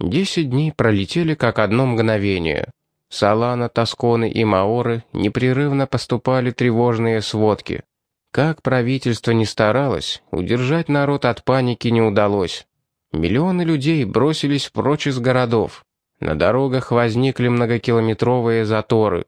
Десять дней пролетели как одно мгновение. Салана, Тосконы и Маоры непрерывно поступали тревожные сводки. Как правительство ни старалось, удержать народ от паники не удалось. Миллионы людей бросились прочь из городов. На дорогах возникли многокилометровые заторы.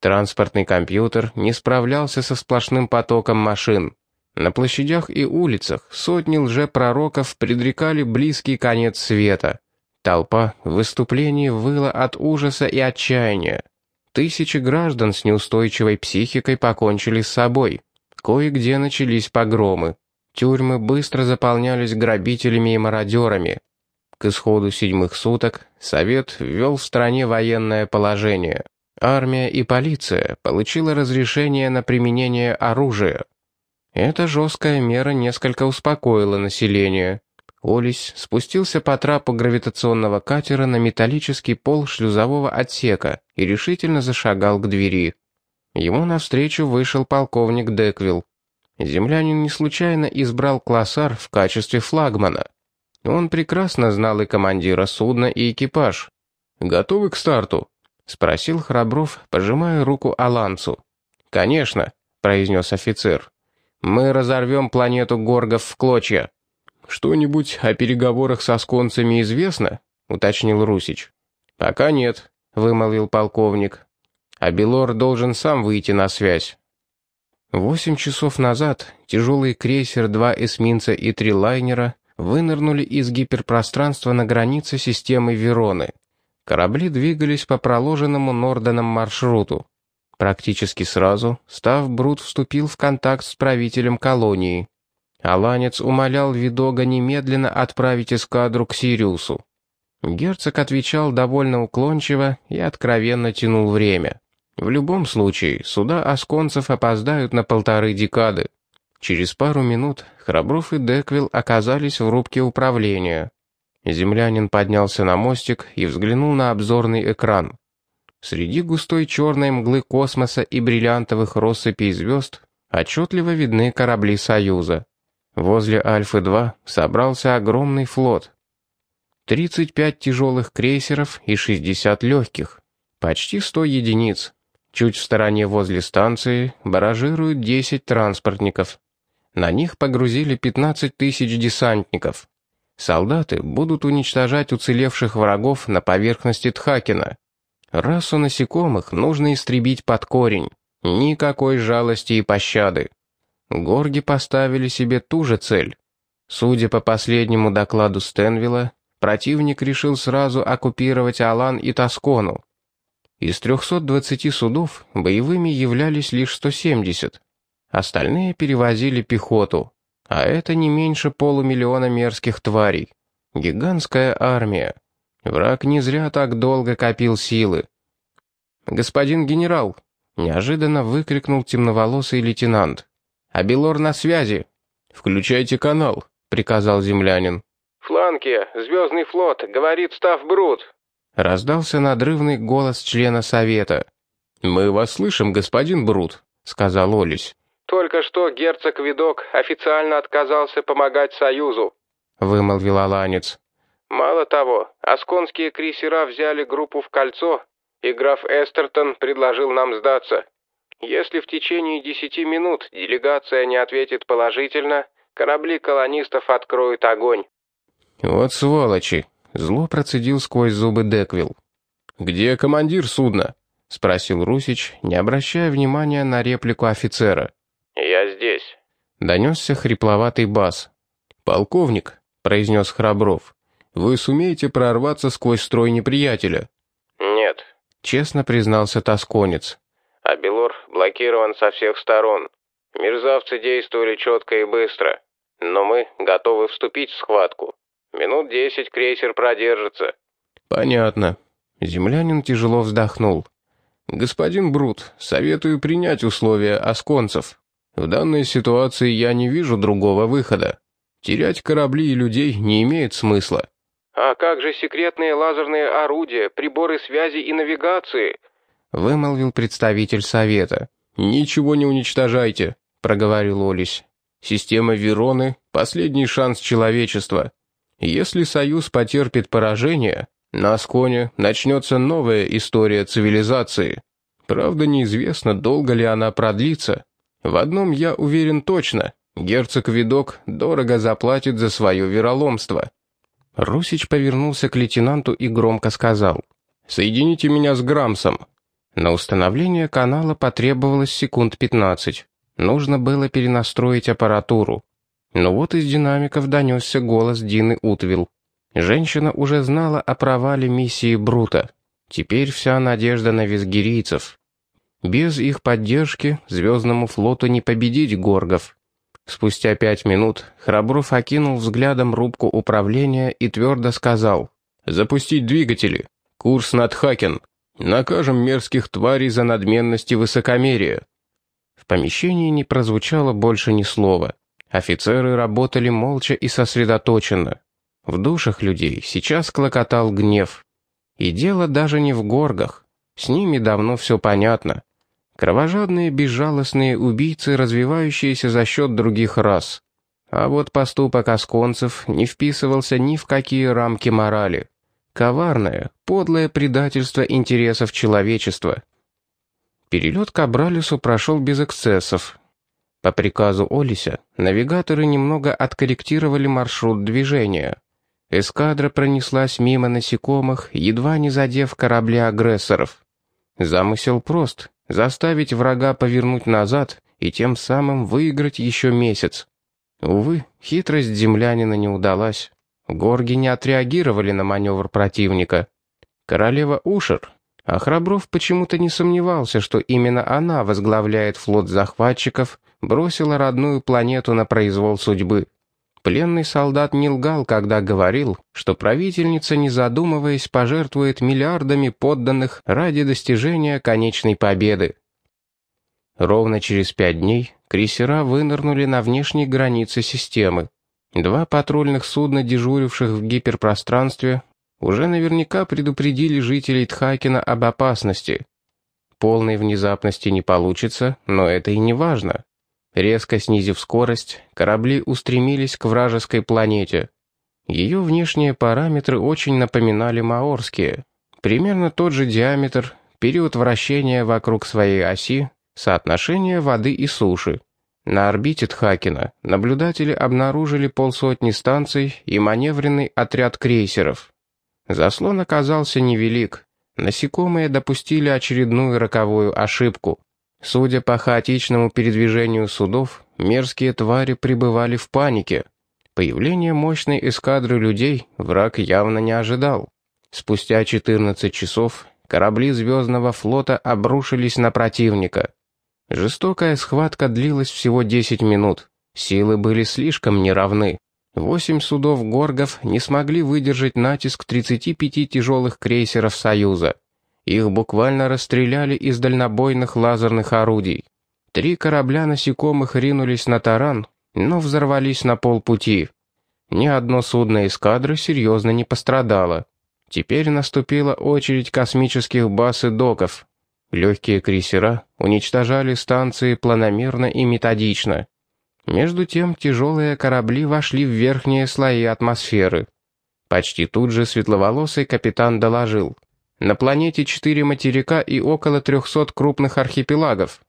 Транспортный компьютер не справлялся со сплошным потоком машин. На площадях и улицах сотни лжепророков предрекали близкий конец света. Толпа в выступлении выла от ужаса и отчаяния. Тысячи граждан с неустойчивой психикой покончили с собой. Кое-где начались погромы. Тюрьмы быстро заполнялись грабителями и мародерами. К исходу седьмых суток Совет ввел в стране военное положение. Армия и полиция получила разрешение на применение оружия. Эта жесткая мера несколько успокоила население. Олесь спустился по трапу гравитационного катера на металлический пол шлюзового отсека и решительно зашагал к двери. Ему навстречу вышел полковник Деквилл. Землянин не случайно избрал Классар в качестве флагмана. Он прекрасно знал и командира судна, и экипаж. «Готовы к старту?» — спросил Храбров, пожимая руку Алансу. «Конечно», — произнес офицер. Мы разорвем планету Горгов в клочья». «Что-нибудь о переговорах со сконцами известно?» — уточнил Русич. «Пока нет», — вымолвил полковник. «А Белор должен сам выйти на связь». Восемь часов назад тяжелый крейсер, два эсминца и три лайнера вынырнули из гиперпространства на границе системы Вероны. Корабли двигались по проложенному Норденом маршруту. Практически сразу Став Брут вступил в контакт с правителем колонии. Аланец умолял Видога немедленно отправить эскадру к Сириусу. Герцог отвечал довольно уклончиво и откровенно тянул время. В любом случае, суда асконцев опоздают на полторы декады. Через пару минут Храбров и Деквилл оказались в рубке управления. Землянин поднялся на мостик и взглянул на обзорный экран. Среди густой черной мглы космоса и бриллиантовых россыпей звезд отчетливо видны корабли Союза. Возле Альфы-2 собрался огромный флот. 35 тяжелых крейсеров и 60 легких. Почти 100 единиц. Чуть в стороне возле станции баражируют 10 транспортников. На них погрузили 15 тысяч десантников. Солдаты будут уничтожать уцелевших врагов на поверхности Тхакена. Расу насекомых нужно истребить под корень. Никакой жалости и пощады. Горги поставили себе ту же цель. Судя по последнему докладу Стенвилла, противник решил сразу оккупировать Алан и Тоскону. Из 320 судов боевыми являлись лишь 170. Остальные перевозили пехоту, а это не меньше полумиллиона мерзких тварей. Гигантская армия. Враг не зря так долго копил силы. «Господин генерал!» — неожиданно выкрикнул темноволосый лейтенант. «Абелор на связи!» «Включайте канал», — приказал землянин. «Фланки, Звездный флот, говорит Став Брут!» Раздался надрывный голос члена совета. «Мы вас слышим, господин Брут», — сказал Олесь. «Только что герцог Видок официально отказался помогать Союзу», — вымолвил Аланец. Мало того, асконские крейсера взяли группу в кольцо, и граф Эстертон предложил нам сдаться. Если в течение десяти минут делегация не ответит положительно, корабли колонистов откроют огонь. «Вот сволочи!» — зло процедил сквозь зубы Деквилл. «Где командир судна?» — спросил Русич, не обращая внимания на реплику офицера. «Я здесь», — донесся хрипловатый бас. «Полковник», — произнес Храбров, вы сумеете прорваться сквозь строй неприятеля?» «Нет», — честно признался тосконец. «А Белор блокирован со всех сторон. Мерзавцы действовали четко и быстро. Но мы готовы вступить в схватку. Минут десять крейсер продержится». «Понятно». Землянин тяжело вздохнул. «Господин Брут, советую принять условия осконцев. В данной ситуации я не вижу другого выхода. Терять корабли и людей не имеет смысла. «А как же секретные лазерные орудия, приборы связи и навигации?» — вымолвил представитель совета. «Ничего не уничтожайте», — проговорил Олесь. «Система Вероны — последний шанс человечества. Если Союз потерпит поражение, на Асконе начнется новая история цивилизации. Правда, неизвестно, долго ли она продлится. В одном я уверен точно. Герцог Видок дорого заплатит за свое вероломство. Русич повернулся к лейтенанту и громко сказал. «Соедините меня с Грамсом». На установление канала потребовалось секунд 15. Нужно было перенастроить аппаратуру. Но вот из динамиков донесся голос Дины Утвилл. Женщина уже знала о провале миссии Брута. Теперь вся надежда на визгирийцев. Без их поддержки Звездному флоту не победить горгов. Спустя пять минут Храбров окинул взглядом рубку управления и твердо сказал «Запустить двигатели. Курс над Хакен. Накажем мерзких тварей за надменность и высокомерие». В помещении не прозвучало больше ни слова. Офицеры работали молча и сосредоточенно. В душах людей сейчас клокотал гнев. И дело даже не в горгах. С ними давно все понятно. Кровожадные безжалостные убийцы, развивающиеся за счет других рас. А вот поступок осконцев не вписывался ни в какие рамки морали. Коварное, подлое предательство интересов человечества. Перелет к Абралису прошел без эксцессов. По приказу Олися навигаторы немного откорректировали маршрут движения. Эскадра пронеслась мимо насекомых, едва не задев корабли агрессоров. Замысел прост заставить врага повернуть назад и тем самым выиграть еще месяц. Увы, хитрость землянина не удалась. Горги не отреагировали на маневр противника. Королева Ушер, а Храбров почему-то не сомневался, что именно она возглавляет флот захватчиков, бросила родную планету на произвол судьбы. Пленный солдат не лгал, когда говорил, что правительница, не задумываясь, пожертвует миллиардами подданных ради достижения конечной победы. Ровно через пять дней крейсера вынырнули на внешней границе системы. Два патрульных судна, дежуривших в гиперпространстве, уже наверняка предупредили жителей Тхакина об опасности. Полной внезапности не получится, но это и не важно. Резко снизив скорость, корабли устремились к вражеской планете. Ее внешние параметры очень напоминали маорские. Примерно тот же диаметр, период вращения вокруг своей оси, соотношение воды и суши. На орбите Тхакина наблюдатели обнаружили полсотни станций и маневренный отряд крейсеров. Заслон оказался невелик. Насекомые допустили очередную роковую ошибку. Судя по хаотичному передвижению судов, мерзкие твари пребывали в панике. Появление мощной эскадры людей враг явно не ожидал. Спустя 14 часов корабли Звездного флота обрушились на противника. Жестокая схватка длилась всего 10 минут. Силы были слишком неравны. Восемь судов Горгов не смогли выдержать натиск 35 тяжелых крейсеров Союза. Их буквально расстреляли из дальнобойных лазерных орудий. Три корабля насекомых ринулись на таран, но взорвались на полпути. Ни одно судно эскадры серьезно не пострадало. Теперь наступила очередь космических баз и доков. Легкие крейсера уничтожали станции планомерно и методично. Между тем тяжелые корабли вошли в верхние слои атмосферы. Почти тут же светловолосый капитан доложил. На планете четыре материка и около 300 крупных архипелагов.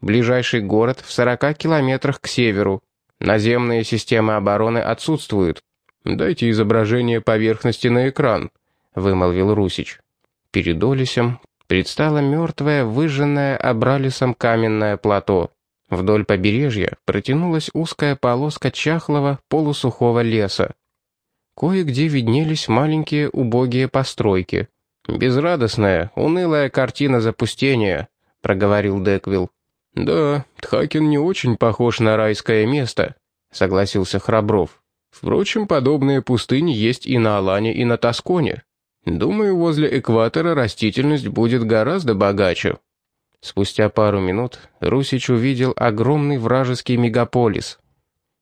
Ближайший город в 40 километрах к северу. Наземные системы обороны отсутствуют. «Дайте изображение поверхности на экран», — вымолвил Русич. Перед Олесем предстало мертвое, выжженное Абралисом каменное плато. Вдоль побережья протянулась узкая полоска чахлого, полусухого леса. Кое-где виднелись маленькие убогие постройки — «Безрадостная, унылая картина запустения», — проговорил Деквилл. «Да, Тхакен не очень похож на райское место», — согласился Храбров. «Впрочем, подобные пустыни есть и на Алане, и на Тосконе. Думаю, возле экватора растительность будет гораздо богаче». Спустя пару минут Русич увидел огромный вражеский мегаполис.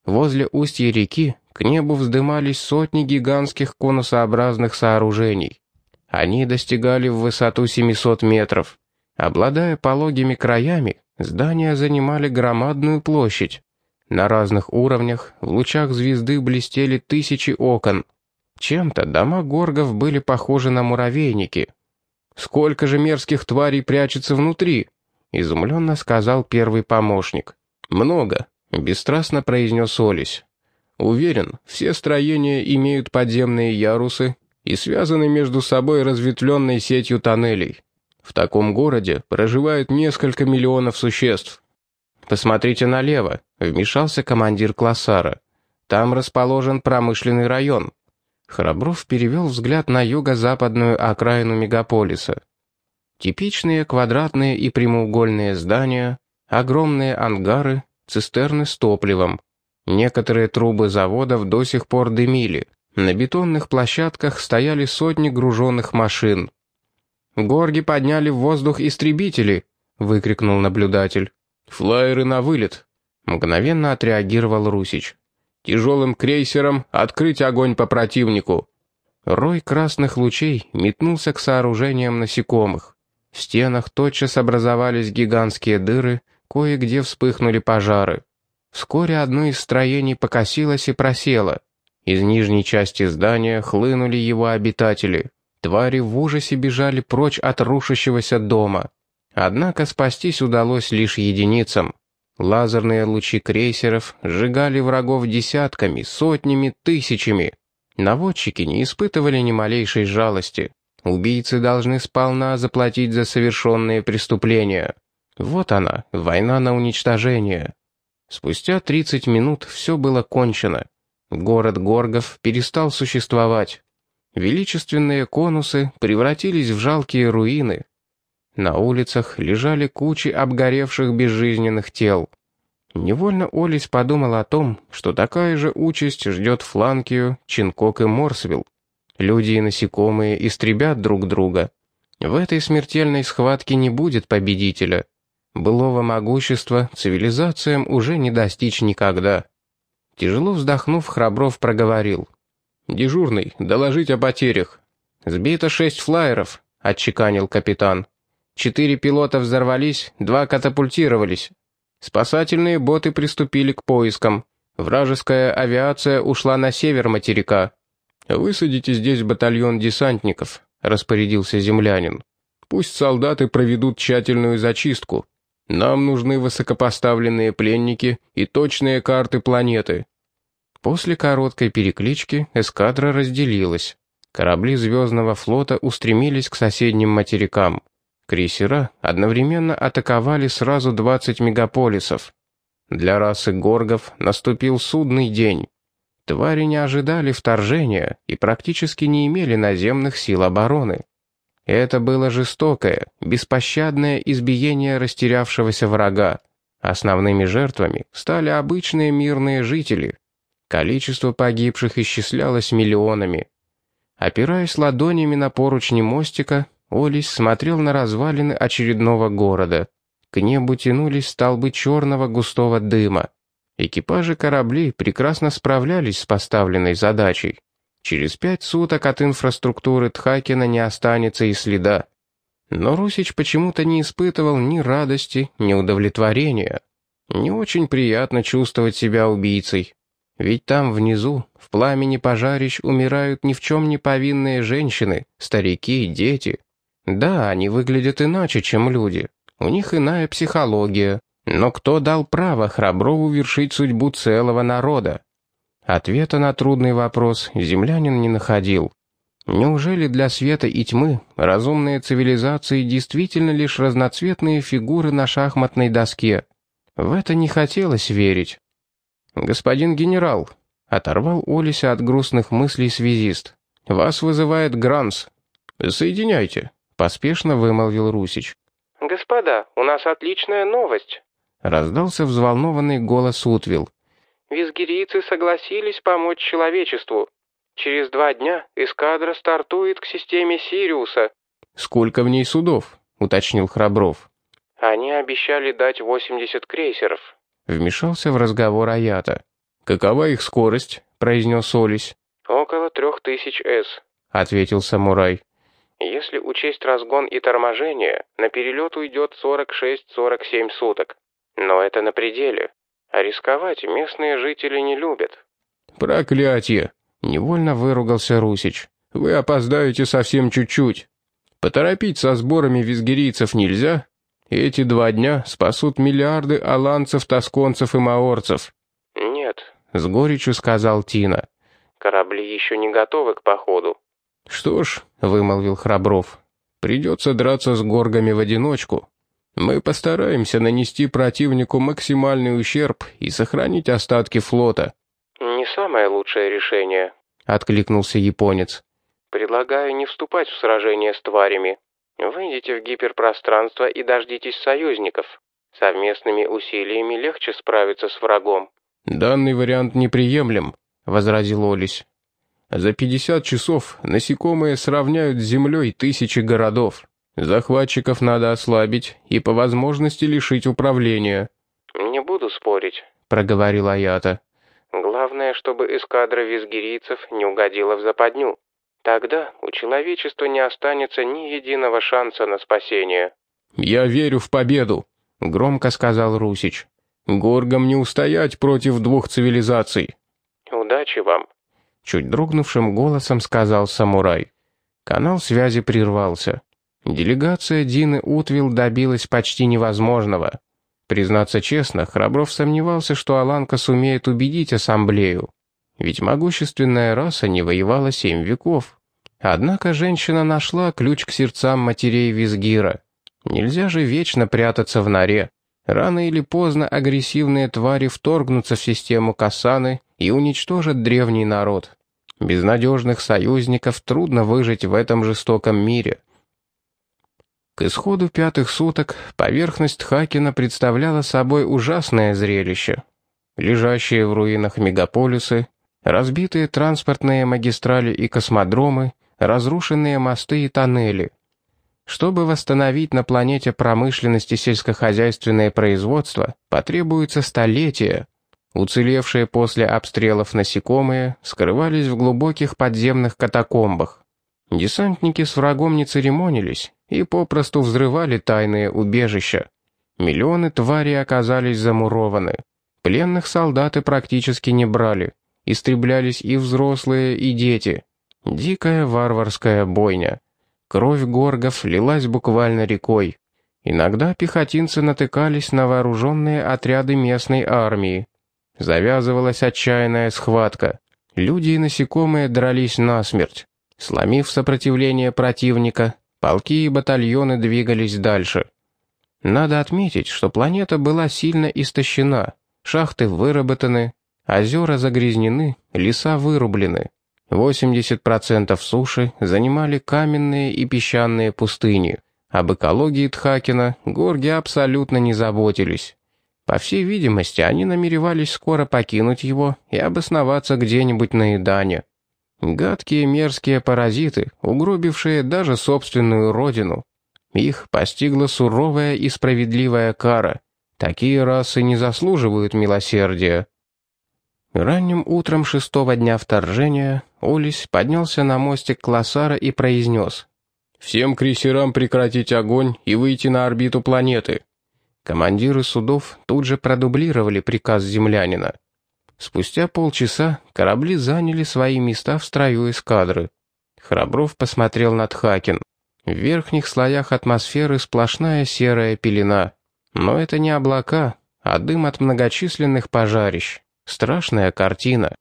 Возле устья реки к небу вздымались сотни гигантских конусообразных сооружений. Они достигали в высоту 700 метров. Обладая пологими краями, здания занимали громадную площадь. На разных уровнях в лучах звезды блестели тысячи окон. Чем-то дома горгов были похожи на муравейники. «Сколько же мерзких тварей прячется внутри?» — изумленно сказал первый помощник. «Много», — бесстрастно произнес Олесь. «Уверен, все строения имеют подземные ярусы и связаны между собой разветвленной сетью тоннелей. В таком городе проживает несколько миллионов существ. «Посмотрите налево», — вмешался командир Классара. «Там расположен промышленный район». Храбров перевел взгляд на юго-западную окраину мегаполиса. Типичные квадратные и прямоугольные здания, огромные ангары, цистерны с топливом. Некоторые трубы заводов до сих пор дымили. На бетонных площадках стояли сотни груженных машин. «Горги подняли в воздух истребители!» — выкрикнул наблюдатель. «Флайеры на вылет!» — мгновенно отреагировал Русич. «Тяжелым крейсером открыть огонь по противнику!» Рой красных лучей метнулся к сооружениям насекомых. В стенах тотчас образовались гигантские дыры, кое-где вспыхнули пожары. Вскоре одно из строений покосилось и просело. Из нижней части здания хлынули его обитатели. Твари в ужасе бежали прочь от рушащегося дома. Однако спастись удалось лишь единицам. Лазерные лучи крейсеров сжигали врагов десятками, сотнями, тысячами. Наводчики не испытывали ни малейшей жалости. Убийцы должны сполна заплатить за совершенные преступления. Вот она, война на уничтожение. Спустя 30 минут все было кончено. Город Горгов перестал существовать. Величественные конусы превратились в жалкие руины. На улицах лежали кучи обгоревших безжизненных тел. Невольно Олесь подумал о том, что такая же участь ждет Фланкию, Чинкок и Морсвилл. Люди и насекомые истребят друг друга. В этой смертельной схватке не будет победителя. Былого могущества цивилизациям уже не достичь никогда. Тяжело вздохнув, Храбров проговорил. «Дежурный, доложить о потерях». «Сбито шесть флайеров», — отчеканил капитан. «Четыре пилота взорвались, два катапультировались. Спасательные боты приступили к поискам. Вражеская авиация ушла на север материка». «Высадите здесь батальон десантников», — распорядился землянин. «Пусть солдаты проведут тщательную зачистку. Нам нужны высокопоставленные пленники и точные карты планеты. После короткой переклички эскадра разделилась. Корабли Звездного флота устремились к соседним материкам. Крейсера одновременно атаковали сразу 20 мегаполисов. Для расы горгов наступил судный день. Твари не ожидали вторжения и практически не имели наземных сил обороны. Это было жестокое, беспощадное избиение растерявшегося врага. Основными жертвами стали обычные мирные жители, Количество погибших исчислялось миллионами. Опираясь ладонями на поручни мостика, Олис смотрел на развалины очередного города. К небу тянулись столбы черного густого дыма. Экипажи кораблей прекрасно справлялись с поставленной задачей. Через пять суток от инфраструктуры Тхакена не останется и следа. Но Русич почему-то не испытывал ни радости, ни удовлетворения. Не очень приятно чувствовать себя убийцей. Ведь там внизу, в пламени пожарищ, умирают ни в чем не повинные женщины, старики, дети. Да, они выглядят иначе, чем люди. У них иная психология. Но кто дал право Храброву вершить судьбу целого народа? Ответа на трудный вопрос землянин не находил. Неужели для света и тьмы разумные цивилизации действительно лишь разноцветные фигуры на шахматной доске? В это не хотелось верить. «Господин генерал», — оторвал Олися от грустных мыслей связист. «Вас вызывает Гранс». «Соединяйте», — поспешно вымолвил Русич. «Господа, у нас отличная новость», — раздался взволнованный голос Утвил. «Визгирийцы согласились помочь человечеству. Через два дня эскадра стартует к системе Сириуса». «Сколько в ней судов?» — уточнил Храбров. «Они обещали дать 80 крейсеров», Вмешался в разговор Аята. «Какова их скорость?» — произнес Олесь. «Около трех тысяч С», — ответил самурай. «Если учесть разгон и торможение, на перелет уйдет 46-47 суток. Но это на пределе. А рисковать местные жители не любят». «Проклятие!» — Невольно выругался Русич. «Вы опоздаете совсем чуть-чуть. Поторопить со сборами визгирийцев нельзя. Эти два дня спасут миллиарды аланцев, тосконцев и маорцев». «Нет», — с горечью сказал Тина. «Корабли еще не готовы к походу». «Что ж», — вымолвил Храбров, — «придется драться с горгами в одиночку. Мы постараемся нанести противнику максимальный ущерб и сохранить остатки флота». «Не самое лучшее решение», — откликнулся японец. «Предлагаю не вступать в сражение с тварями. Выйдите в гиперпространство и дождитесь союзников. Совместными усилиями легче справиться с врагом». «Данный вариант неприемлем», — возразил Олесь. «За 50 часов насекомые сравняют с землей тысячи городов. Захватчиков надо ослабить и по возможности лишить управления». «Не буду спорить», — проговорил Аята. Главное, чтобы эскадра визгирийцев не угодила в западню. Тогда у человечества не останется ни единого шанса на спасение. «Я верю в победу», — громко сказал Русич. «Горгам не устоять против двух цивилизаций». «Удачи вам», — чуть дрогнувшим голосом сказал самурай. Канал связи прервался. Делегация Дины Утвил добилась почти невозможного. Признаться честно, Храбров сомневался, что Аланка сумеет убедить ассамблею. Ведь могущественная раса не воевала семь веков. Однако женщина нашла ключ к сердцам матерей Визгира. Нельзя же вечно прятаться в норе. Рано или поздно агрессивные твари вторгнутся в систему Касаны и уничтожат древний народ. Без надежных союзников трудно выжить в этом жестоком мире. К исходу пятых суток поверхность Хакена представляла собой ужасное зрелище. Лежащие в руинах мегаполисы, разбитые транспортные магистрали и космодромы, разрушенные мосты и тоннели. Чтобы восстановить на планете промышленность и сельскохозяйственное производство, потребуется столетия. Уцелевшие после обстрелов насекомые скрывались в глубоких подземных катакомбах. Десантники с врагом не церемонились, и попросту взрывали тайные убежища. Миллионы тварей оказались замурованы. Пленных солдаты практически не брали. Истреблялись и взрослые, и дети. Дикая варварская бойня. Кровь горгов лилась буквально рекой. Иногда пехотинцы натыкались на вооруженные отряды местной армии. Завязывалась отчаянная схватка. Люди и насекомые дрались насмерть. Сломив сопротивление противника, Полки и батальоны двигались дальше. Надо отметить, что планета была сильно истощена, шахты выработаны, озера загрязнены, леса вырублены. 80% суши занимали каменные и песчаные пустыни. Об экологии Тхакена горги абсолютно не заботились. По всей видимости, они намеревались скоро покинуть его и обосноваться где-нибудь на Идане. Гадкие мерзкие паразиты, угробившие даже собственную родину. Их постигла суровая и справедливая кара. Такие расы не заслуживают милосердия. Ранним утром шестого дня вторжения Олесь поднялся на мостик Классара и произнес. «Всем крейсерам прекратить огонь и выйти на орбиту планеты». Командиры судов тут же продублировали приказ землянина. Спустя полчаса корабли заняли свои места в строю эскадры. Храбров посмотрел на Тхакен. В верхних слоях атмосферы сплошная серая пелена. Но это не облака, а дым от многочисленных пожарищ. Страшная картина.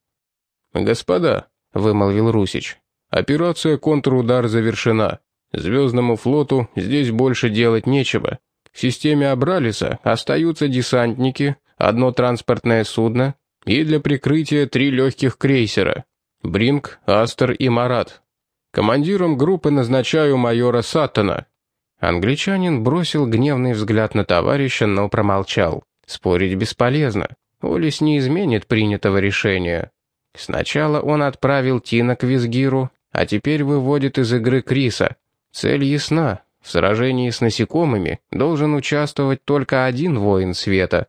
«Господа», — вымолвил Русич, — «операция «Контрудар» завершена. Звездному флоту здесь больше делать нечего. В системе Абралиса остаются десантники, одно транспортное судно и для прикрытия три легких крейсера — Бринг, Астер и Марат. Командиром группы назначаю майора Саттона». Англичанин бросил гневный взгляд на товарища, но промолчал. Спорить бесполезно. Олис не изменит принятого решения. Сначала он отправил Тина к Визгиру, а теперь выводит из игры Криса. Цель ясна. В сражении с насекомыми должен участвовать только один воин света.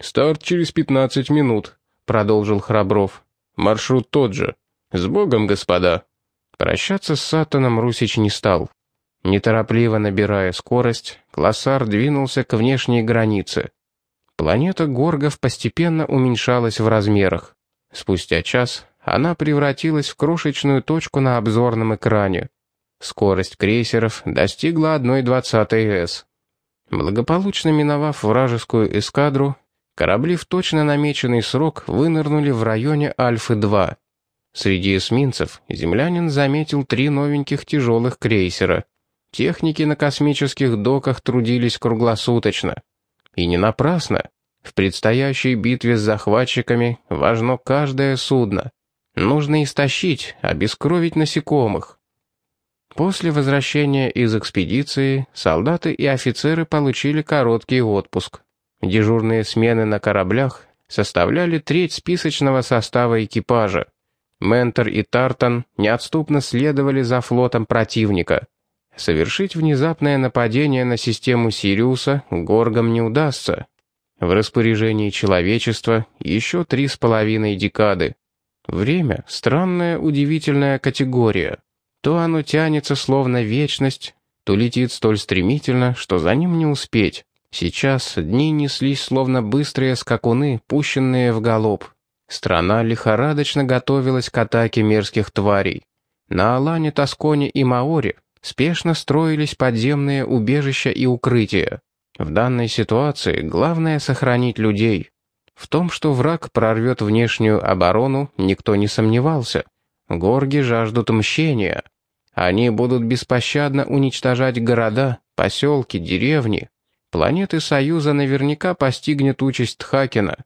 «Старт через пятнадцать минут», — продолжил Храбров. «Маршрут тот же. С Богом, господа». Прощаться с Сатаном Русич не стал. Неторопливо набирая скорость, Классар двинулся к внешней границе. Планета Горгов постепенно уменьшалась в размерах. Спустя час она превратилась в крошечную точку на обзорном экране. Скорость крейсеров достигла 1,20 с. Благополучно миновав вражескую эскадру, корабли в точно намеченный срок вынырнули в районе Альфы-2. Среди эсминцев землянин заметил три новеньких тяжелых крейсера. Техники на космических доках трудились круглосуточно. И не напрасно. В предстоящей битве с захватчиками важно каждое судно. Нужно истощить, обескровить насекомых. После возвращения из экспедиции солдаты и офицеры получили короткий отпуск. Дежурные смены на кораблях составляли треть списочного состава экипажа. Ментор и Тартан неотступно следовали за флотом противника. Совершить внезапное нападение на систему Сириуса Горгам не удастся. В распоряжении человечества еще три с половиной декады. Время — странная удивительная категория. То оно тянется словно вечность, то летит столь стремительно, что за ним не успеть. Сейчас дни неслись словно быстрые скакуны, пущенные в галоп. Страна лихорадочно готовилась к атаке мерзких тварей. На Алане, Тосконе и Маоре спешно строились подземные убежища и укрытия. В данной ситуации главное сохранить людей. В том, что враг прорвет внешнюю оборону, никто не сомневался. Горги жаждут мщения. Они будут беспощадно уничтожать города, поселки, деревни. Планеты Союза наверняка постигнет участь Тхакена.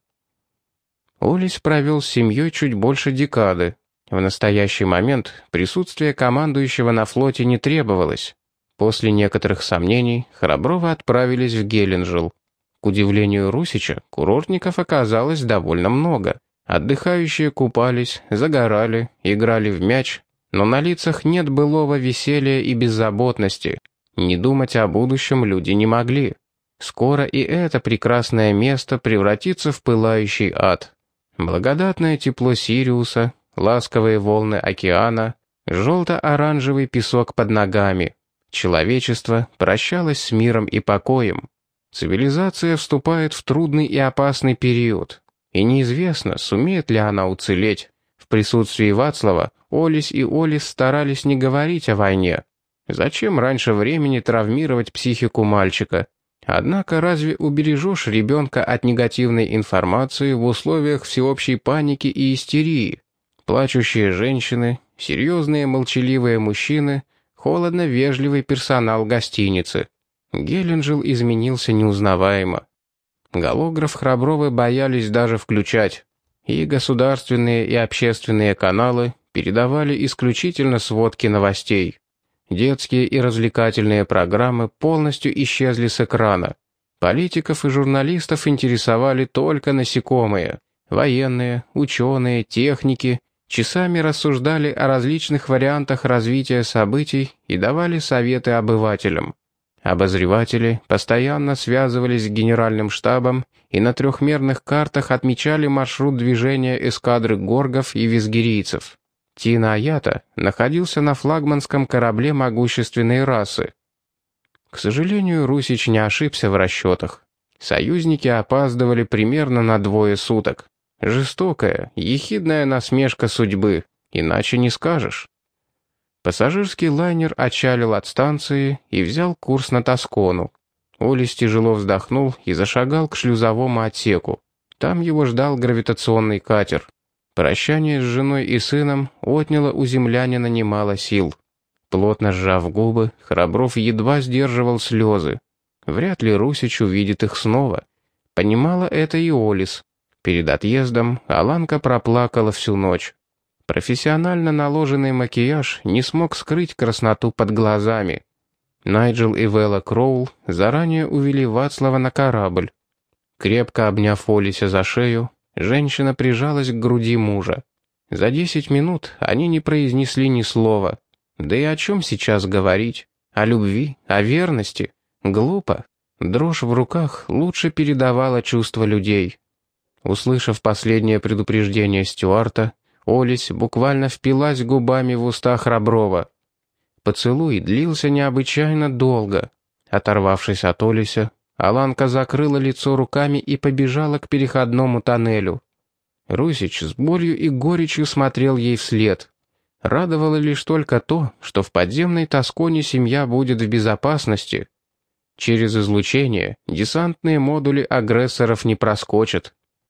Олис провел с семьей чуть больше декады. В настоящий момент присутствие командующего на флоте не требовалось. После некоторых сомнений Храброва отправились в Геленджил. К удивлению Русича, курортников оказалось довольно много. Отдыхающие купались, загорали, играли в мяч, но на лицах нет былого веселья и беззаботности. Не думать о будущем люди не могли. Скоро и это прекрасное место превратится в пылающий ад. Благодатное тепло Сириуса, ласковые волны океана, желто-оранжевый песок под ногами. Человечество прощалось с миром и покоем. Цивилизация вступает в трудный и опасный период. И неизвестно, сумеет ли она уцелеть. Присутствии Вацлава Олис и Олис старались не говорить о войне. Зачем раньше времени травмировать психику мальчика? Однако разве убережешь ребенка от негативной информации в условиях всеобщей паники и истерии? Плачущие женщины, серьезные молчаливые мужчины, холодно-вежливый персонал гостиницы. Геленджил изменился неузнаваемо. Голограф Храбровы боялись даже включать. И государственные и общественные каналы передавали исключительно сводки новостей. Детские и развлекательные программы полностью исчезли с экрана. Политиков и журналистов интересовали только насекомые. Военные, ученые, техники часами рассуждали о различных вариантах развития событий и давали советы обывателям. Обозреватели постоянно связывались с генеральным штабом и на трехмерных картах отмечали маршрут движения эскадры горгов и визгирийцев. Тина Аята находился на флагманском корабле могущественной расы. К сожалению, Русич не ошибся в расчетах. Союзники опаздывали примерно на двое суток. Жестокая, ехидная насмешка судьбы, иначе не скажешь. Пассажирский лайнер отчалил от станции и взял курс на Тоскону. Олис тяжело вздохнул и зашагал к шлюзовому отсеку. Там его ждал гравитационный катер. Прощание с женой и сыном отняло у землянина немало сил. Плотно сжав губы, Храбров едва сдерживал слезы. Вряд ли Русич увидит их снова. Понимала это и Олис. Перед отъездом Аланка проплакала всю ночь. Профессионально наложенный макияж не смог скрыть красноту под глазами. Найджел и Вэлла Кроул заранее увели Вацлава на корабль. Крепко обняв Олися за шею, женщина прижалась к груди мужа. За десять минут они не произнесли ни слова. Да и о чем сейчас говорить? О любви? О верности? Глупо. Дрожь в руках лучше передавала чувства людей. Услышав последнее предупреждение Стюарта, Олесь буквально впилась губами в уста Храброва. Поцелуй длился необычайно долго. Оторвавшись от Олеся, Аланка закрыла лицо руками и побежала к переходному тоннелю. Русич с болью и горечью смотрел ей вслед. Радовало лишь только то, что в подземной Тосконе семья будет в безопасности. Через излучение десантные модули агрессоров не проскочат.